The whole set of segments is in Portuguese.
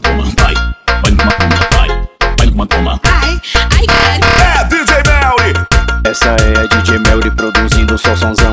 toma, vai. Toma, vai. Toma. Ai, ai, É DJ Melry. Essa é a DJ Melry produzindo só sonzão.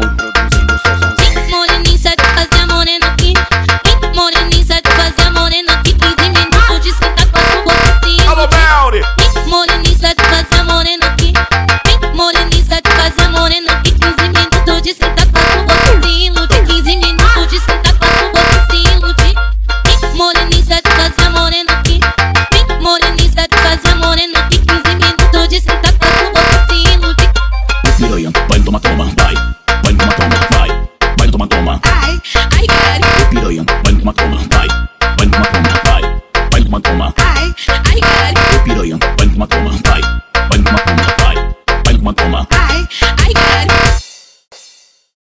Bye.